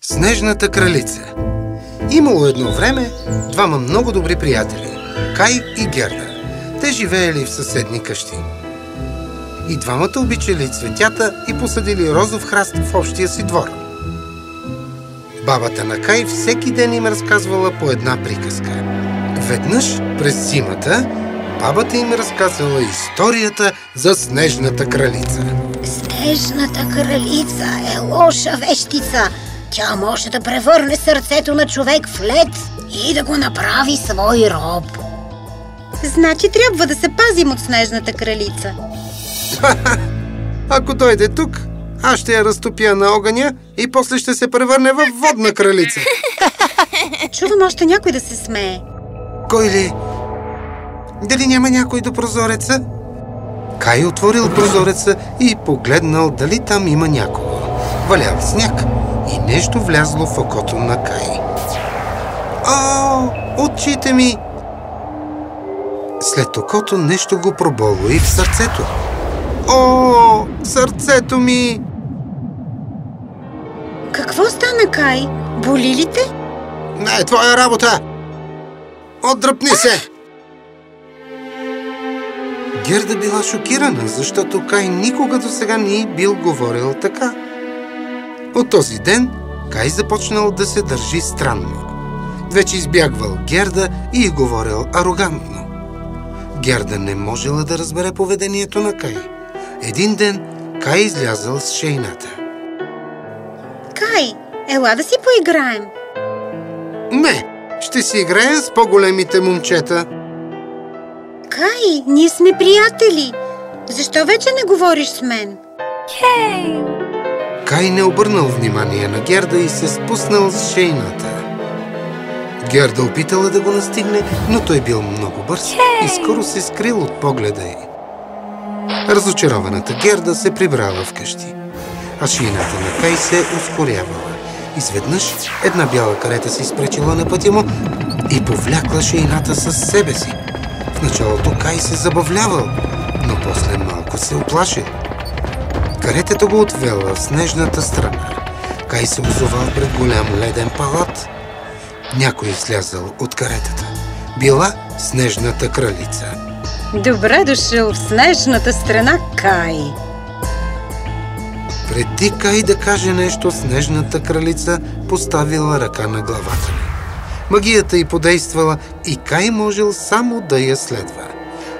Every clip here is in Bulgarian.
Снежната кралица Имало едно време двама много добри приятели – Кай и Герда. Те живеели в съседни къщи. И двамата обичали цветята и посадили розов храст в общия си двор. Бабата на Кай всеки ден им разказвала по една приказка. Веднъж през зимата бабата им разказвала историята за Снежната кралица. Снежната кралица е лоша вещица. Тя може да превърне сърцето на човек в лед и да го направи свой роб. Значи трябва да се пазим от Снежната кралица. Ако дойде тук, аз ще я разтопя на огъня и после ще се превърне в водна кралица. Чувам още някой да се смее. Кой ли? Дали няма някой до прозореца? Кай отворил прозореца и погледнал дали там има някого. Валял сняг и нещо влязло в окото на Кай. О, очите ми! След окото нещо го проболо и в сърцето. О, сърцето ми! Какво стана, Кай? Боли ли те? Не е твоя работа! Отдръпни се! Герда била шокирана, защото Кай никога до сега не е бил говорил така. От този ден Кай започнал да се държи странно. Вече избягвал Герда и е говорил арогантно. Герда не можела да разбере поведението на Кай. Един ден Кай излязъл с шейната. Кай, ела да си поиграем. Не, ще си играем с по-големите момчета. Кай, ние сме приятели. Защо вече не говориш с мен? Хей! Кай не обърнал внимание на Герда и се спуснал с шейната. Герда опитала да го настигне, но той бил много бърз и скоро се скрил от погледа й. Разочарованата Герда се прибрала вкъщи, а шийната на Кай се ускорявала. Изведнъж една бяла карета се изпречила на пътя му и повлякла шейната със себе си. В началото Кай се забавлявал, но после малко се оплашил. Каретата го отвела в снежната страна. Кай се озовал пред голям леден палат. Някой слязал от каретата. Била снежната кралица. Добре дошъл в снежната страна, Кай. Преди Кай да каже нещо, снежната кралица поставила ръка на главата ми. Магията й подействала и Кай можел само да я следва.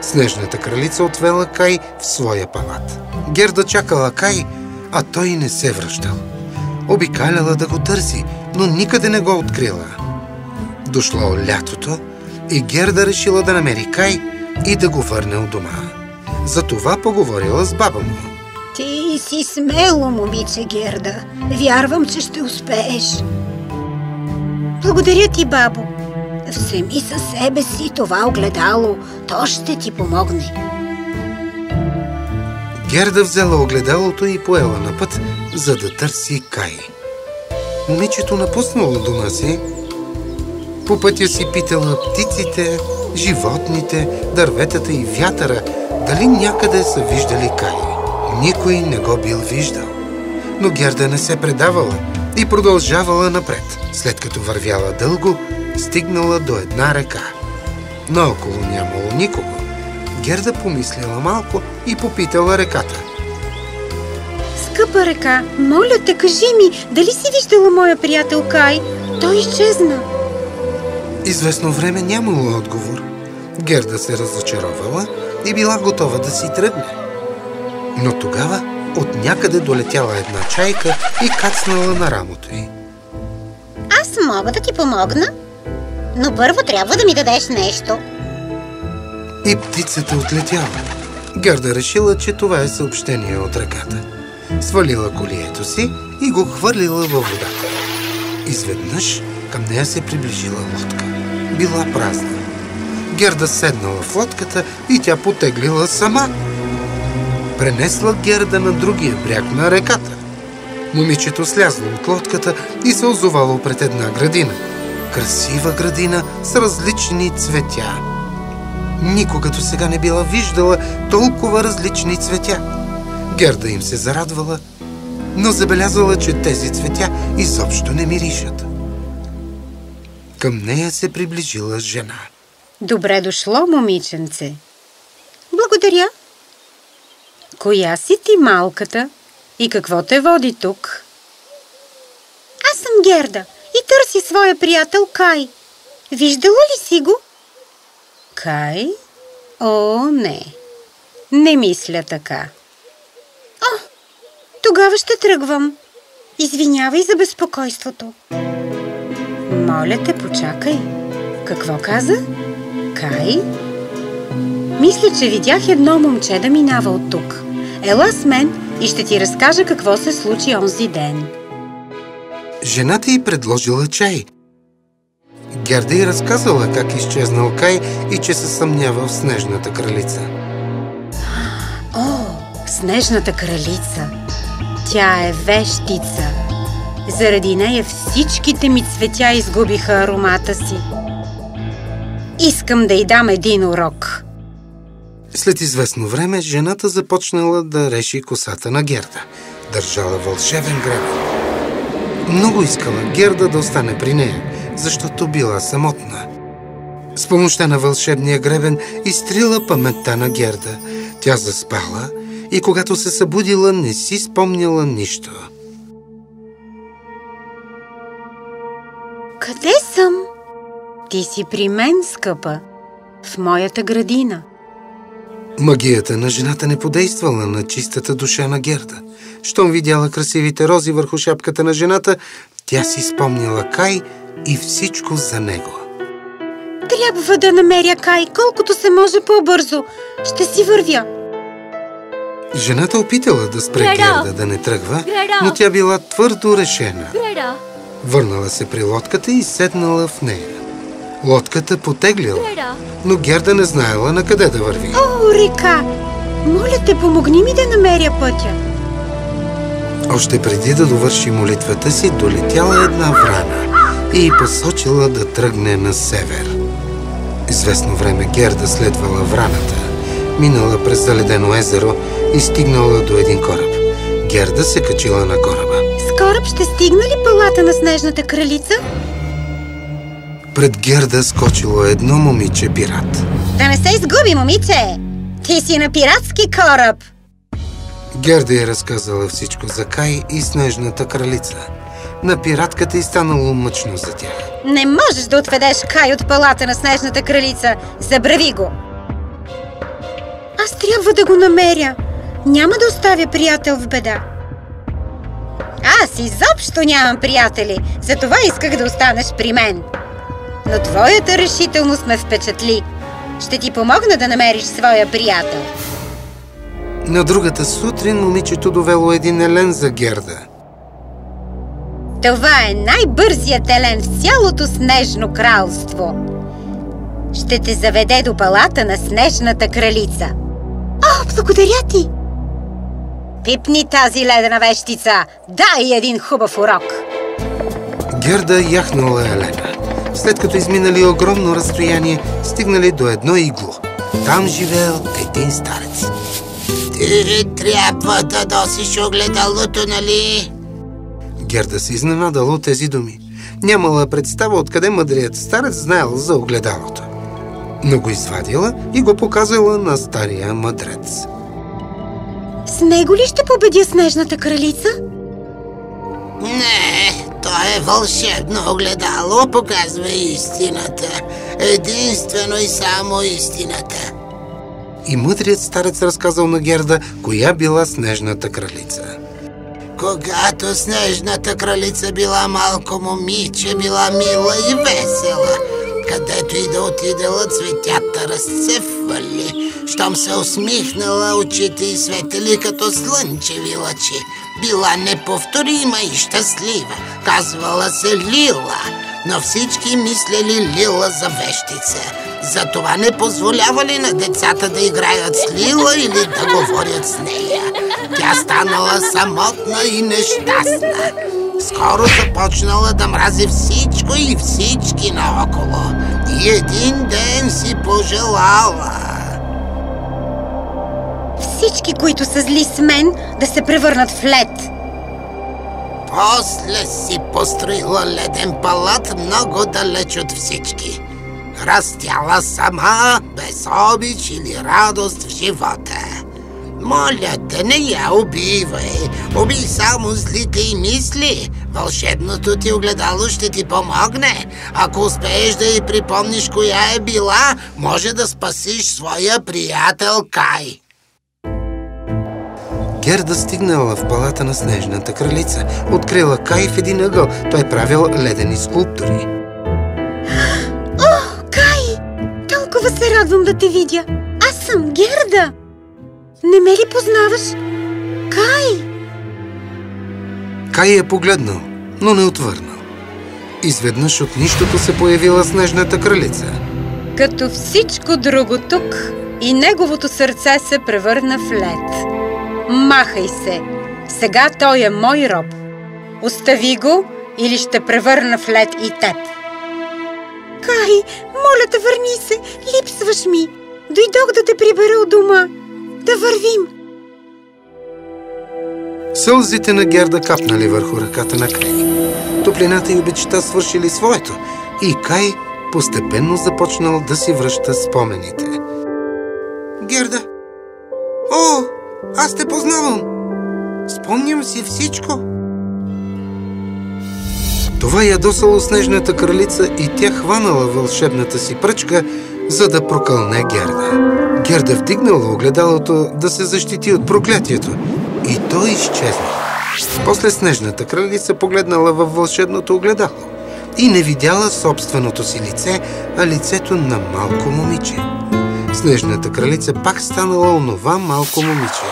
Снежната кралица отвела Кай в своя палат. Герда чакала Кай, а той не се връщал. Обикаляла да го търси, но никъде не го открила. Дошло лятото и Герда решила да намери Кай и да го върне от дома. Затова поговорила с баба му. Ти си смело, момиче Герда. Вярвам, че ще успееш. Благодаря ти, бабо. Вземи със себе си това огледало. То ще ти помогне. Герда взела огледалото и поела на път, за да търси Кай. Момичето напуснало дома си. По пътя си питала птиците, животните, дърветата и вятъра, дали някъде са виждали Кай. Никой не го бил виждал. Но Герда не се предавала и продължавала напред. След като вървяла дълго, стигнала до една река. Наоколо нямало никого. Герда помислила малко и попитала реката. Скъпа река, моля те, кажи ми, дали си виждала моя приятел Кай? Той изчезна. Известно време нямало отговор. Герда се разочаровала и била готова да си тръгне. Но тогава от някъде долетяла една чайка и кацнала на рамото й. Аз мога да ти помогна, но първо трябва да ми дадеш нещо. И птицата отлетяла. Герда решила, че това е съобщение от ръката. Свалила колието си и го хвърлила във водата. Изведнъж към нея се приближила лодка. Била празна. Герда седнала в лодката и тя потеглила сама. Пренесла Герда на другия бряг на реката. Момичето слязло от лодката и се озовало пред една градина. Красива градина с различни цветя. Никога до сега не била виждала толкова различни цветя. Герда им се зарадвала, но забелязала, че тези цветя изобщо не миришат. Към нея се приближила жена. Добре дошло, момиченце. Благодаря. Коя си ти малката и какво те води тук? Аз съм Герда и търси своя приятел Кай. Виждала ли си го? Кай? О, не. Не мисля така. О, тогава ще тръгвам. Извинявай за безпокойството. Моля те, почакай. Какво каза? Кай? Мисля, че видях едно момче да минава от тук. Ела с мен и ще ти разкажа какво се случи онзи ден. Жената й предложила чай. Герда й разказала как изчезнал Кай и че се съмнява в Снежната кралица. О, Снежната кралица! Тя е вещица. Заради нея всичките ми цветя изгубиха аромата си. Искам да й дам един урок. След известно време жената започнала да реши косата на Герда. Държала вълшебен гребен. Много искала Герда да остане при нея, защото била самотна. С помощта на вълшебния гребен изтрила паметта на Герда. Тя заспала и когато се събудила, не си спомняла нищо. Къде съм? Ти си при мен, скъпа, в моята градина. Магията на жената не подействала на чистата душа на Герда. Щом видяла красивите рози върху шапката на жената, тя си спомнила Кай и всичко за него. Трябва да намеря Кай, колкото се може по-бързо. Ще си вървя. Жената опитала да спре Гредо! Герда да не тръгва, Гредо! но тя била твърдо решена. Греда, Върнала се при лодката и седнала в нея. Лодката потеглила, но Герда не знаела на къде да върви. О, река! Моля те, помогни ми да намеря пътя. Още преди да довърши молитвата си, долетяла една врана и посочила да тръгне на север. Известно време Герда следвала враната, минала през заледено езеро и стигнала до един кораб. Герда се качила на кораба. С кораб ще стигна ли палата на Снежната кралица? Пред Герда скочило едно момиче пират. Да не се изгуби, момиче! Ти си на пиратски кораб! Герда е разказала всичко за Кай и Снежната кралица. На пиратката и станало мъчно за тях. Не можеш да отведеш Кай от палата на Снежната кралица. Забрави го! Аз трябва да го намеря. Няма да оставя приятел в беда. Аз изобщо нямам приятели, затова исках да останеш при мен. Но твоята решителност ме впечатли. Ще ти помогна да намериш своя приятел. На другата сутрин момичето довело един елен за Герда. Това е най-бързият елен в цялото снежно кралство. Ще те заведе до палата на Снежната кралица. О, благодаря ти! Пипни тази ледена вещица! Дай един хубав урок! Герда яхнала Елена. След като изминали огромно разстояние, стигнали до едно игло. Там живеел един старец. Ти трябва да носиш огледалото, нали? Герда се изненадала от тези думи. Нямала представа откъде мъдрият старец знаел за огледалото. Но го извадила и го показала на стария мъдрец. С него ли ще победя Снежната кралица? Не, то вълшебно огледало, показва истината. Единствено и само истината. И мъдрият старец разказал на Герда, коя била снежната кралица. Когато снежната кралица била малко момиче, била мила и весела. Където и да отидела, цветята разцъфвали. Щом се усмихнала, очите и светели като слънчеви лъчи. Била неповторима и щастлива. Казвала се Лила, но всички мислели Лила за вещица. Затова не позволявали на децата да играят с Лила или да говорят с нея. Тя станала самотна и нещастна. Скоро започнала да мрази всичко и всички наоколо. И един ден си пожелала. Всички, които са зли с мен, да се превърнат в лед. После си построила леден палат много далеч от всички. Растяла сама, без обич или радост в живота. Моля те, не я убивай. Убий само злите и мисли. Вълшебното ти огледало ще ти помогне. Ако успееш да й припомниш коя е била, може да спасиш своя приятел Кай. Герда стигнала в палата на Снежната кралица. Открила Кай в един ъгъл. Той правил ледени скулптури. О, Кай! Толкова се радвам да те видя. Аз съм Герда. Не ме ли познаваш? Кай! Кай я погледнал, но не отвърнал. Изведнъж от нищото се появила Снежната кралица. Като всичко друго тук, и неговото сърце се превърна в лед. Махай се! Сега той е мой роб. Остави го или ще превърна в лед и теб. Кай, моля те, върни се. Липсваш ми. Дойдох да те прибера от дома. Да вървим. Сълзите на Герда капнали върху ръката на Кай. Топлината и обичта свършили своето и Кай постепенно започнал да си връща спомените. Герда! О, аз те познавам! Спомням си всичко. Това ядосало снежната кралица и тя хванала вълшебната си пръчка, за да прокълне Герда. Герда вдигнала огледалото да се защити от проклятието и то изчезна. После снежната кралица погледнала във вълшебното огледало и не видяла собственото си лице, а лицето на малко момиче. Снежната кралица пак станала онова малко момиче.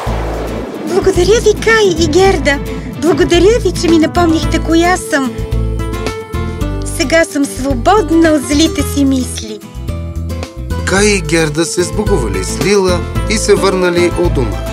Благодаря ви, Кай и Герда. Благодаря ви, че ми напомнихте коя съм. Сега съм свободна от злите си мисли. Кай и Герда се сбогували с Лила и се върнали у дома.